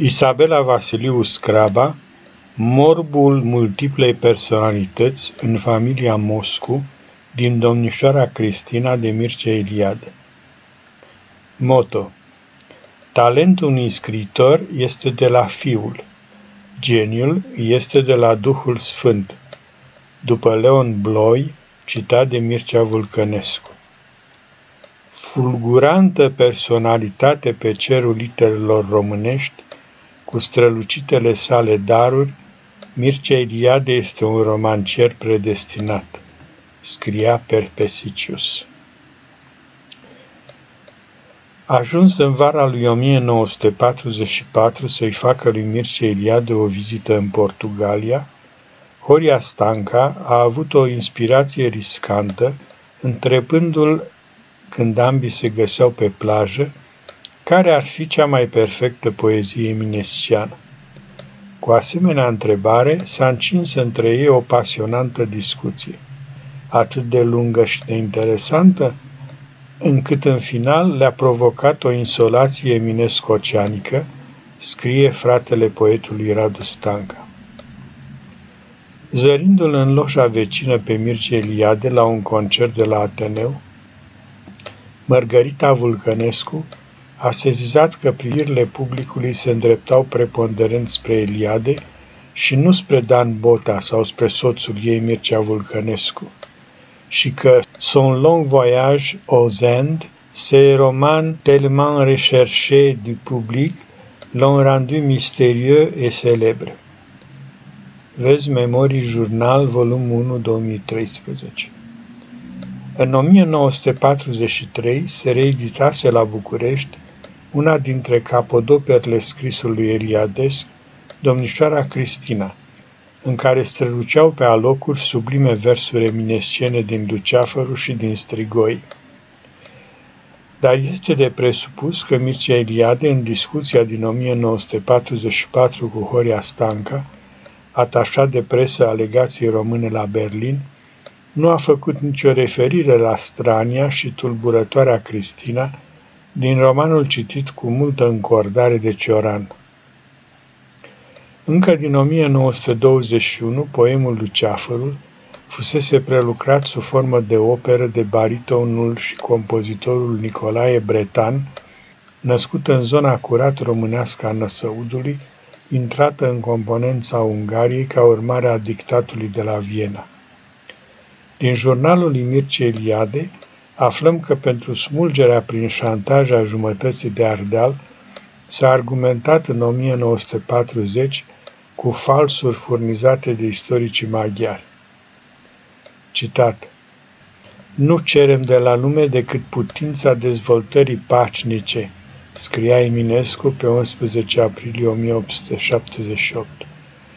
Isabela Vasiliu Scraba, morbul multiplei personalități în familia Moscu din domnișoara Cristina de Mircea Eliade. Moto Talentul unui scriitor este de la Fiul, geniul este de la Duhul Sfânt, după Leon Bloi, citat de Mircea Vulcănescu. Fulgurantă personalitate pe cerul literelor românești, cu strălucitele sale daruri, Mircea Eliade este un romancier predestinat, scria Perpesicius. Ajuns în vara lui 1944 să-i facă lui Mircea Eliade o vizită în Portugalia, Horia Stanca a avut o inspirație riscantă, întrebându-l când ambii se găseau pe plajă, care ar fi cea mai perfectă poezie eminesciană? Cu asemenea întrebare s-a încins între ei o pasionantă discuție, atât de lungă și de interesantă, încât în final le-a provocat o insolație eminescoceanică, scrie fratele poetului Radu Stanca. Zărindu-l în loșa vecină pe Mircea Eliade la un concert de la Ateneu, Mărgărita Vulcănescu a sezizat că privirile publicului se îndreptau preponderent spre Eliade și nu spre Dan Bota sau spre soțul ei Mircea Vulcănescu, și că son long voyage aux Indes, ces romans tellement recherchés du public l'ont rendu mystérieux et célèbre. Vezi Memorii Jurnal, volumul 1, 2013. În 1943 se reeditase la București una dintre capodoperele scrisului Eliades, Domnișoara Cristina, în care străluceau pe alocuri sublime versuri eminescene din Luceafăru și din Strigoi. Dar este de presupus că Mircea Eliade, în discuția din 1944 cu Horia Stanca, atașat de presă a legației române la Berlin, nu a făcut nicio referire la strania și tulburătoarea Cristina din romanul citit cu multă încordare de Cioran. Încă din 1921, poemul Luceafărul fusese prelucrat sub formă de operă de baritonul și compozitorul Nicolae Bretan, născut în zona curat românească a Năsăudului, intrată în componența Ungariei ca urmare a dictatului de la Viena. Din jurnalul lui Mircea Eliade aflăm că pentru smulgerea prin șantaj a jumătății de Ardeal s-a argumentat în 1940 cu falsuri furnizate de istoricii maghiari. Citat Nu cerem de la lume decât putința dezvoltării pașnice, scria Eminescu pe 11 aprilie 1878.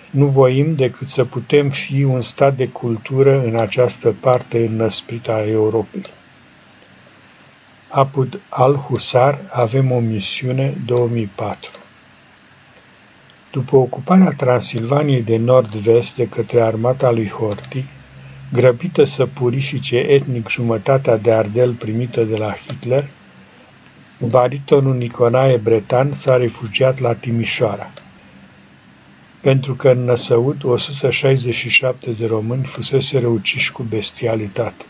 Nu voim decât să putem fi un stat de cultură în această parte înăsprită a Europei. Apud al-Husar avem o misiune 2004. După ocuparea Transilvaniei de nord-vest de către armata lui Horthy, grăbită să purifice etnic jumătatea de ardel primită de la Hitler, baritonul Nicolae Bretan s-a refugiat la Timișoara. Pentru că în Năsăud 167 de români fusese uciși cu bestialitate.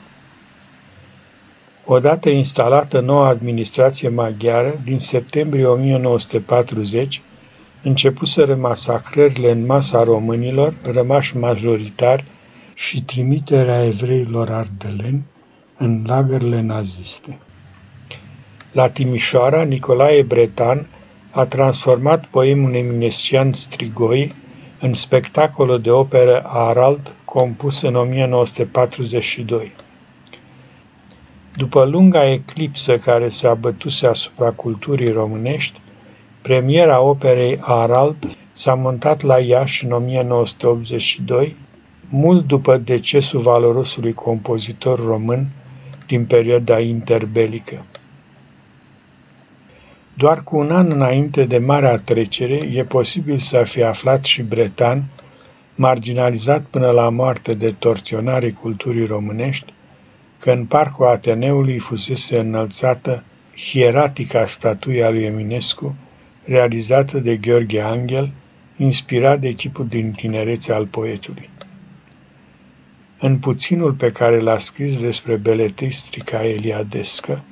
Odată instalată noua administrație maghiară, din septembrie 1940, începuseră masacrările în masa românilor, rămași majoritari, și trimiterea evreilor ardeleni în lagările naziste. La Timișoara, Nicolae Bretan a transformat poemul eminescian Strigoi în spectacolul de operă Arald, compus în 1942. După lunga eclipsă care se abătuse asupra culturii românești, premiera operei Arald s-a montat la Iași în 1982, mult după decesul valorosului compozitor român din perioada interbelică. Doar cu un an înainte de Marea Trecere, e posibil să fi aflat și Bretan, marginalizat până la moarte de torționare culturii românești, că în parcul Ateneului fusese înălțată hieratica statuia lui Eminescu, realizată de Gheorghe Angel, inspirat de chipul din tinerețe al poetului. În puținul pe care l-a scris despre beletristica eliadescă,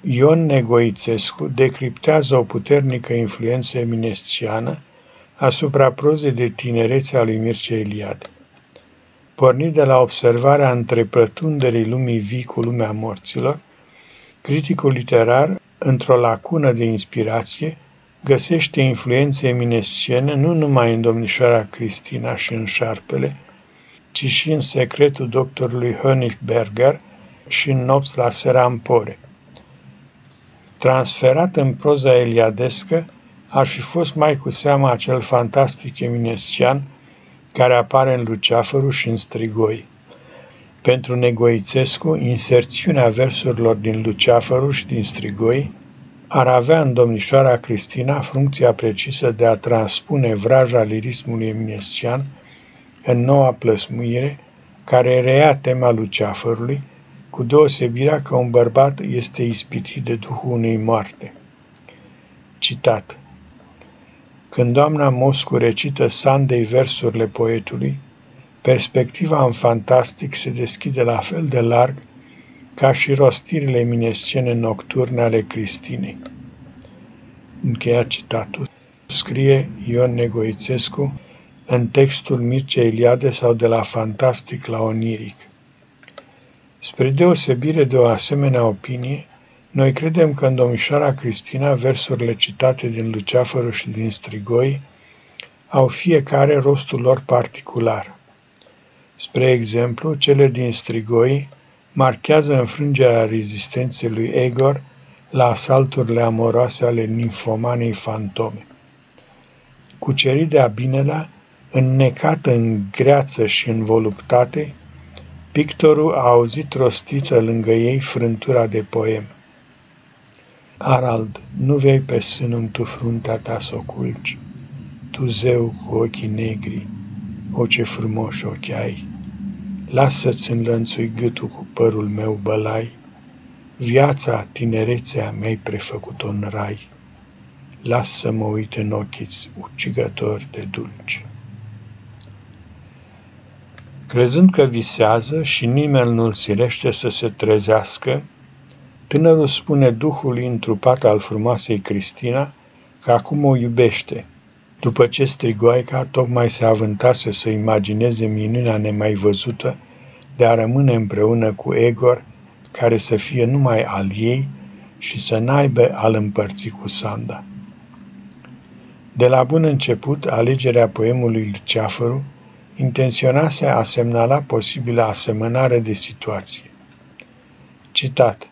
Ion Negoițescu decriptează o puternică influență eminesciană asupra prozei de tinerețe a lui Mircea Eliade. Pornit de la observarea întrepătunderii lumii vii cu lumea morților, criticul literar, într-o lacună de inspirație, găsește influențe eminesciene nu numai în domnișoara Cristina și în șarpele, ci și în secretul doctorului Berger și în nopți la Serampore. Transferat în proza eliadescă, ar fi fost mai cu seama acel fantastic eminescian care apare în Luceafărul și în Strigoi. Pentru Negoițescu, inserțiunea versurilor din Luceafărul și din Strigoi ar avea în domnișoara Cristina funcția precisă de a transpune vraja lirismului eminescian în noua plăsmuire care reia tema Luceafărului, cu deosebirea că un bărbat este ispitit de duhul unei moarte. Citat Când doamna Moscu recită Sandei versurile poetului, perspectiva în fantastic se deschide la fel de larg ca și rostirile eminescene nocturne ale Cristinei. Încheia citatul. Scrie Ion Negoițescu în textul Mircea Eliade sau de la fantastic la oniric. Spre deosebire de o asemenea opinie, noi credem că în domnișoara Cristina versurile citate din Luceafărul și din Strigoi au fiecare rostul lor particular. Spre exemplu, cele din Strigoi marchează înfrângerea rezistenței lui Egor la asalturile amoroase ale ninfomanei fantome. Cucerit de Abinela, înnecată în greață și în voluptate, pictorul a auzit rostită lângă ei frântura de poem. Arald, nu vei pe sânul tu fruntea ta să o culci, tu zeu cu ochii negri, o ce frumoși ochi ai, lasă-ți înlănțui gâtul cu părul meu bălai, viața, tinerețea mi-ai prefăcut-o în rai, lasă să mă uit în ochii ucigători de dulci. Crezând că visează și nimeni nu-l silește să se trezească, tânărul spune Duhului întrupat al frumoasei Cristina că acum o iubește. După ce strigoaica tocmai se avântase să imagineze minunea nemai văzută de a rămâne împreună cu Egor, care să fie numai al ei și să n-aibă al împărți cu Sanda. De la bun început, alegerea poemului Luceafăru intenționase a semnala posibilă asemănare de situație. Citat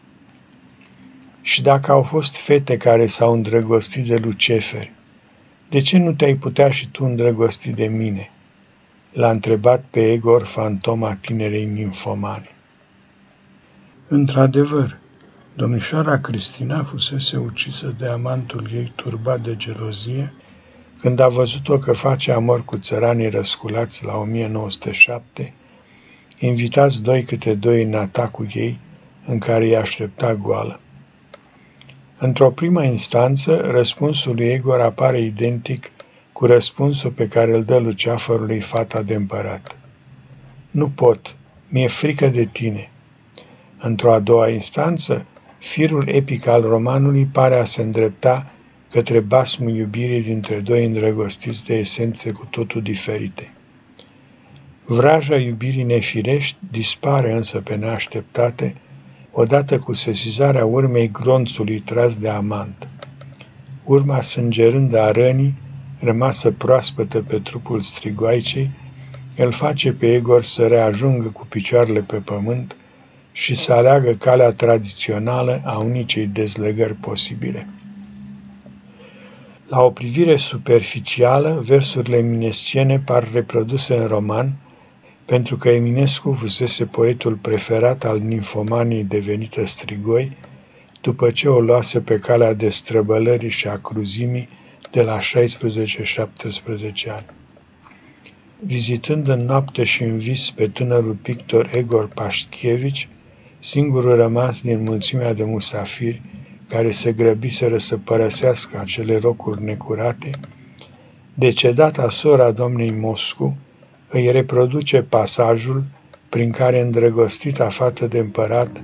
Și dacă au fost fete care s-au îndrăgostit de Lucefer, de ce nu te-ai putea și tu îndrăgosti de mine?" L-a întrebat pe Egor fantoma tinerei ninfomane. Într-adevăr, domnișoara Cristina fusese ucisă de amantul ei turbat de gelozie când a văzut-o că face amor cu țăranii răsculați la 1907, invitați doi câte doi în atacul ei, în care i-a aștepta goală. Într-o primă instanță, răspunsul lui Egor apare identic cu răspunsul pe care îl dă Luceafărului fata de împărat. Nu pot, mi-e frică de tine. Într-o a doua instanță, firul epic al romanului pare a se îndrepta către basmul iubirii dintre doi îndrăgostiți de esențe cu totul diferite. Vraja iubirii nefirești dispare însă pe neașteptate, odată cu sesizarea urmei gronțului tras de amant. Urma sângerând a rănii, rămasă proaspătă pe trupul strigoaicei, îl face pe Egor să reajungă cu picioarele pe pământ și să aleagă calea tradițională a unicei dezlegări posibile. La o privire superficială, versurile eminesciene par reproduse în roman, pentru că Eminescu fusese poetul preferat al ninfomaniei devenită strigoi, după ce o luase pe calea destrăbălării și a cruzimii de la 16-17 ani. Vizitând în noapte și în vis pe tânărul pictor Egor Paștchevici, singurul rămas din mulțimea de musafiri care se grăbiseră să părăsească acele rocuri necurate, decedata sora doamnei Moscu îi reproduce pasajul prin care îndrăgostita fată de împărat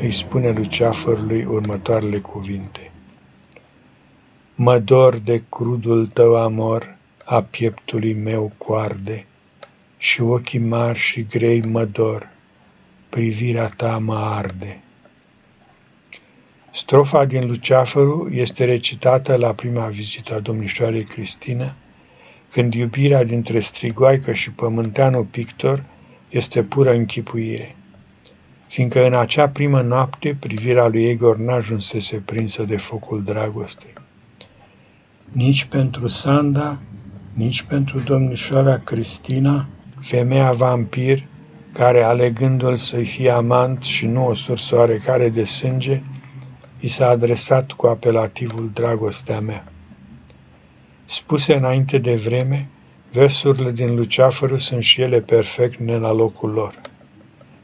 îi spune lui Ceafărului următoarele cuvinte. Mă dor de crudul tău amor, a pieptului meu coarde, și ochii mari și grei mă dor, privirea ta mă arde. Strofa din Luceafăru este recitată la prima vizită a domnișoarei Cristina, când iubirea dintre strigoaică și pământeanul pictor este pură închipuire, fiindcă în acea primă noapte privirea lui Egor n-ajunsese prinsă de focul dragostei. Nici pentru Sanda, nici pentru domnișoara Cristina, femeia vampir, care alegându-l să-i fie amant și nu o sursă oarecare de sânge, i s-a adresat cu apelativul dragostea mea. Spuse înainte de vreme, versurile din Luceafărul sunt și ele perfect ne la locul lor.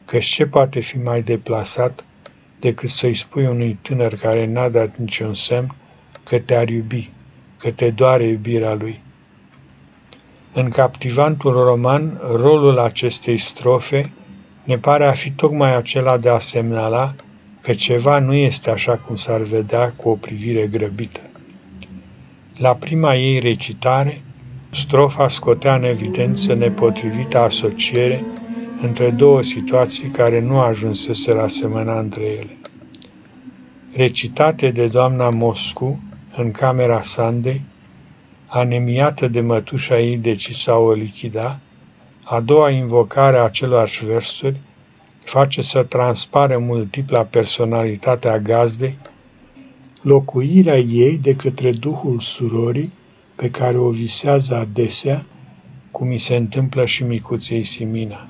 Căci ce poate fi mai deplasat decât să-i spui unui tânăr care n-a dat niciun semn că te-ar iubi, că te doare iubirea lui. În captivantul roman, rolul acestei strofe ne pare a fi tocmai acela de a semnala că ceva nu este așa cum s-ar vedea cu o privire grăbită. La prima ei recitare, strofa scotea în evidență nepotrivită asociere între două situații care nu ajunsese la asemăna între ele. Recitate de doamna Moscu în camera Sandei, anemiată de mătușa ei decisă a o lichida, a doua invocare a acelorași versuri face să transpare multipla personalitatea gazdei, locuirea ei de către Duhul surorii, pe care o visează adesea, cum mi se întâmplă și micuței Simina.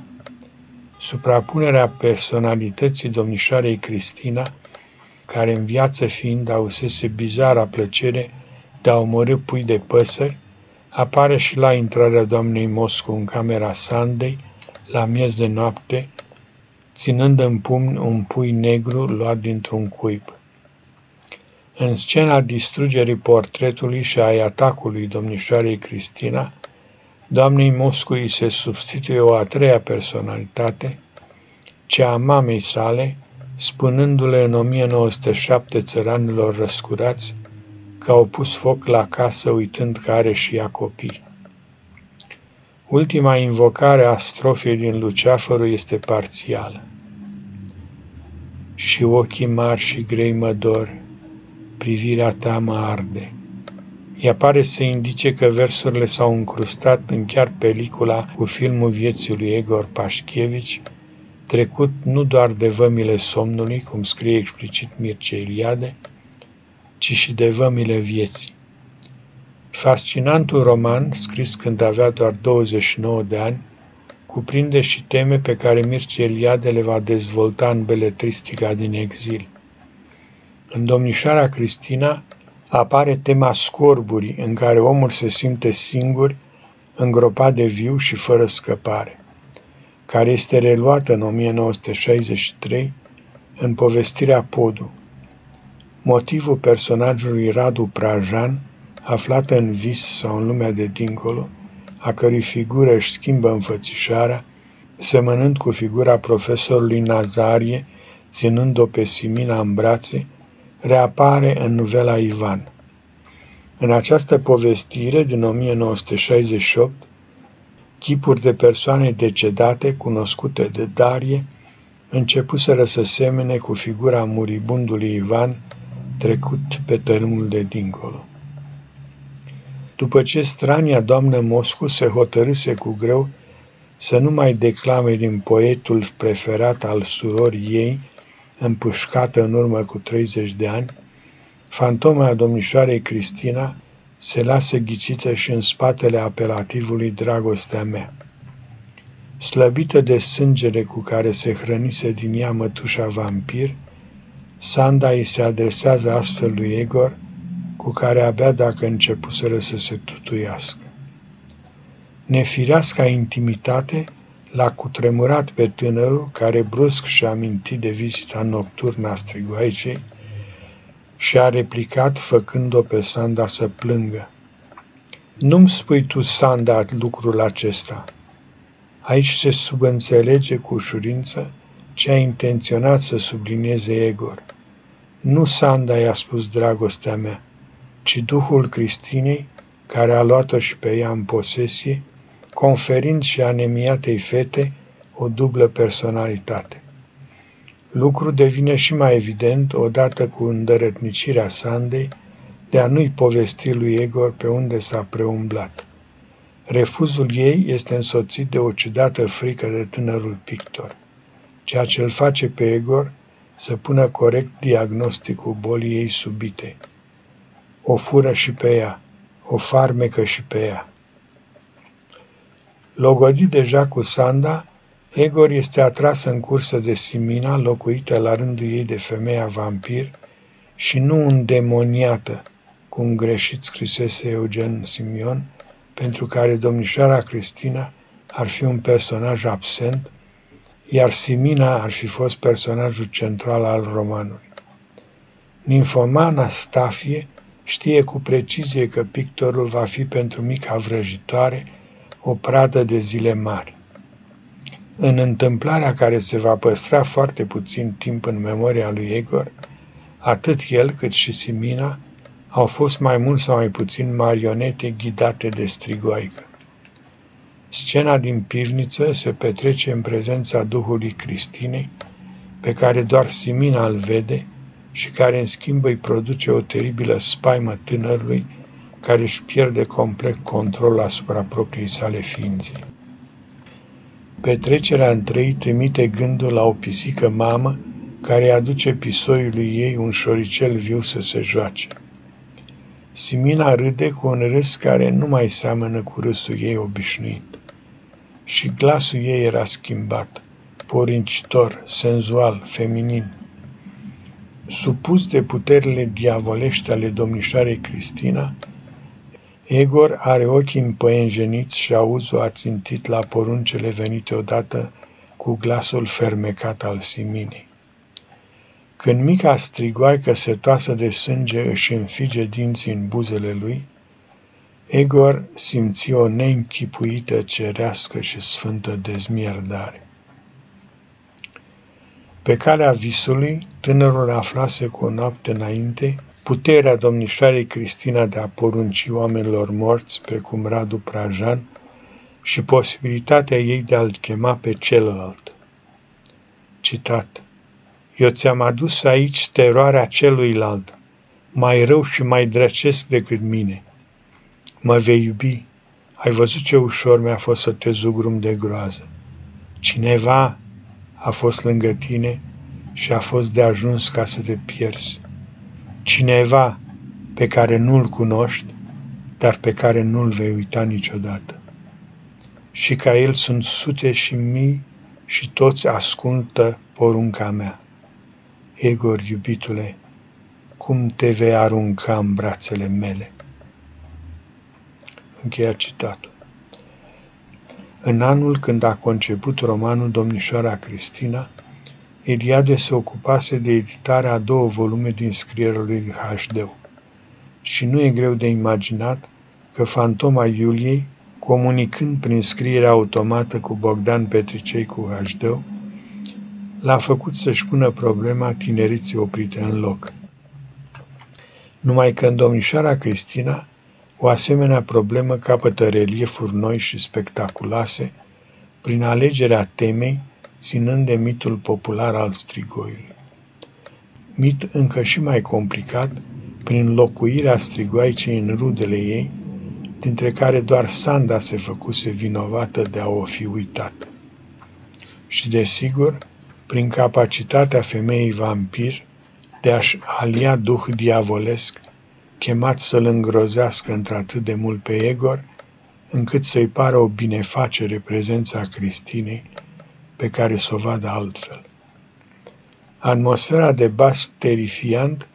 Suprapunerea personalității domnișoarei Cristina, care în viață fiind ausese bizara plăcere de a omorâ pui de păsări, apare și la intrarea doamnei Moscu în camera Sandei, la miez de noapte, ținând în pumn un pui negru luat dintr-un cuib. În scena distrugerii portretului și a atacului domnișoarei Cristina, doamnei Moscu îi se substituie o a treia personalitate, cea a mamei sale, spunându-le în 1907 țăranilor răscurați că au pus foc la casă uitând că are și ea copii. Ultima invocare a strofei din Luceafărul este parțială. Și ochii mari și grei mă dor, privirea ta mă arde. Ea pare să indice că versurile s-au încrustat în chiar pelicula cu filmul vieții lui Egor Pașchevici, trecut nu doar de vămile somnului, cum scrie explicit Mircea Iliade, ci și de vămile vieții. Fascinantul roman, scris când avea doar 29 de ani, cuprinde și teme pe care Mircea Eliade le va dezvolta în beletristica din exil. În Domnișoara Cristina apare tema scorburii în care omul se simte singur, îngropat de viu și fără scăpare, care este reluată în 1963 în povestirea Podu. Motivul personajului Radu Prajan aflată în vis sau în lumea de dincolo, a cărui figură își schimbă înfățișarea, semănând cu figura profesorului Nazarie, ținând-o pe Simina în brațe, reapare în novela Ivan. În această povestire din 1968, chipuri de persoane decedate, cunoscute de Darie, începuseră să semene cu figura muribundului Ivan, trecut pe tărâmul de dincolo. După ce strania doamnă Moscu se hotărâse cu greu să nu mai declame din poetul preferat al surorii ei, împușcată în urmă cu 30 de ani, fantoma domnișoarei Cristina se lasă ghicită și în spatele apelativului dragostea mea. Slăbită de sângele cu care se hrănise din ea mătușa vampir, Sanda îi se adresează astfel lui Egor, cu care abia dacă începuseră să se tutuiască. Nefireasca intimitate l-a cutremurat pe tânărul care brusc și-a amintit de vizita nocturnă a strigoaicei și a replicat făcând-o pe Sanda să plângă. Nu-mi spui tu, Sanda, lucrul acesta. Aici se subînțelege cu ușurință ce a intenționat să sublinieze Egor. Nu Sanda i-a spus dragostea mea, ci Duhul Cristinei, care a luat-o și pe ea în posesie, conferind și anemiatei fete o dublă personalitate. Lucru devine și mai evident odată cu îndărătnicirea Sandei de a nu-i povesti lui Egor pe unde s-a preumblat. Refuzul ei este însoțit de o ciudată frică de tânărul pictor, ceea ce îl face pe Egor să pună corect diagnosticul bolii ei subite. O fură și pe ea, o farmecă și pe ea. Logodit deja cu Sanda, Egor este atras în cursă de Simina, locuită la rândul ei de femeia vampir, și nu îndemoniată, cum greșit scrisese Eugen Simion, pentru care domnișoara Cristina ar fi un personaj absent, iar Simina ar fi fost personajul central al romanului. Ninfomana Stafie știe cu precizie că pictorul va fi pentru mica vrăjitoare o pradă de zile mari. În întâmplarea care se va păstra foarte puțin timp în memoria lui Egor, atât el cât și Simina au fost mai mult sau mai puțin marionete ghidate de strigoaică. Scena din pivniță se petrece în prezența Duhului Cristinei, pe care doar Simina îl vede și care în schimb îi produce o teribilă spaimă tânărului care își pierde complet controlul asupra propriei sale ființe. Petrecerea între ei trimite gândul la o pisică mamă care aduce pisoiului ei un șoricel viu să se joace. Simina râde cu un râs care nu mai seamănă cu râsul ei obișnuit. Și glasul ei era schimbat, porincitor, senzual, feminin. Supus de puterile diavolești ale domnișoarei Cristina, Egor are ochii împăienjeniți și auzul ațintit la poruncele venite odată cu glasul fermecat al Siminei. Când mica strigoaică setoasă de sânge își înfige dinții în buzele lui, Egor simți o neînchipuită cerească și sfântă dezmierdare. Pe calea visului, tânărul aflase cu o noapte înainte puterea domnișoarei Cristina de a porunci oamenilor morți, precum Radu Prajan, și posibilitatea ei de a-l chema pe celălalt. Citat. Eu ți-am adus aici teroarea celuilalt, mai rău și mai drăcesc decât mine. Mă vei iubi. Ai văzut ce ușor mi-a fost să te zugrum de groază. Cineva a fost lângă tine și a fost de ajuns ca să te pierzi. Cineva pe care nu-l cunoști, dar pe care nu-l vei uita niciodată. Și ca el sunt sute și mii și toți ascultă porunca mea. Egor, iubitule, cum te vei arunca în brațele mele? Încheia citatul. În anul când a conceput romanul Domnișoara Cristina, Eliade se ocupase de editarea a două volume din scrierea lui H. Și nu e greu de imaginat că fantoma Iuliei, comunicând prin scrierea automată cu Bogdan Petricei cu H. l-a făcut să-și pună problema tineriții oprite în loc. Numai că în domnișoara Cristina, o asemenea problemă capătă reliefuri noi și spectaculoase prin alegerea temei ținând de mitul popular al strigoiului. Mit încă și mai complicat, prin locuirea strigoaicei în rudele ei, dintre care doar Sanda se făcuse vinovată de a o fi uitat. Și desigur, prin capacitatea femeii vampir de a-și alia duh diavolesc, chemat să-l îngrozească într-atât de mult pe Egor, încât să-i pară o binefacere prezența Cristinei pe care să o vadă altfel. Atmosfera de bas terifiant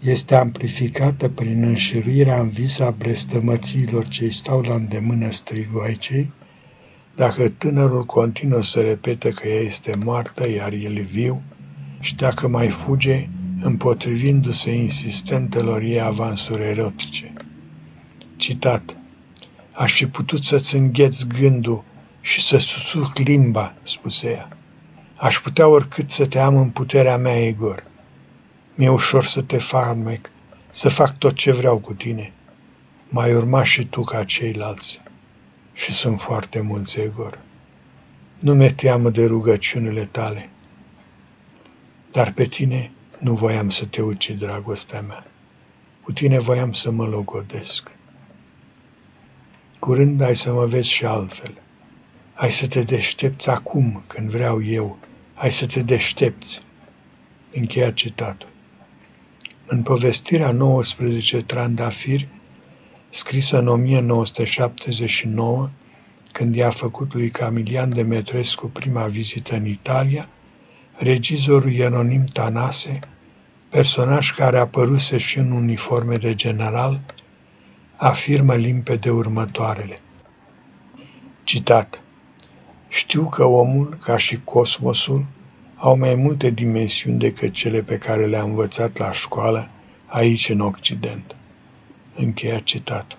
este amplificată prin înșiruirea în vis a blestămățiilor ce îi stau la îndemână strigoaicei, dacă tânărul continuă să repete că ea este moartă, iar el viu, și dacă mai fuge, împotrivindu-se insistentelor ei avansuri erotice. Citat Aș fi putut să-ți îngheț gândul și să susuc limba, spuse ea. Aș putea oricât să te am în puterea mea, Igor. Mi-e ușor să te farmec, să fac tot ce vreau cu tine. Mai urma și tu ca ceilalți. Și sunt foarte mulți, Igor. Nu mi-e teamă de rugăciunile tale. Dar pe tine nu voiam să te ucid, dragostea mea. Cu tine voiam să mă logodesc. Curând ai să mă vezi și altfel. Ai să te deștepți acum, când vreau eu. Ai să te deștepți. Încheia citatul. În povestirea 19 Trandafiri, scrisă în 1979, când i-a făcut lui Camilian Demetrescu prima vizită în Italia, regizorul Iononim Tanase, personaj care apăruse și în uniforme de general, afirmă limpede următoarele. Citat. Știu că omul, ca și cosmosul, au mai multe dimensiuni decât cele pe care le-a învățat la școală aici în Occident. Încheia citatul.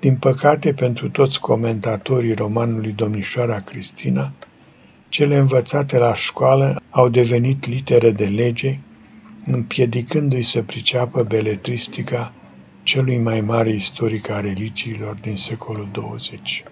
Din păcate, pentru toți comentatorii romanului Domnișoara Cristina, cele învățate la școală au devenit litere de lege, împiedicându-i să priceapă beletristica celui mai mare istoric a religiilor din secolul 20.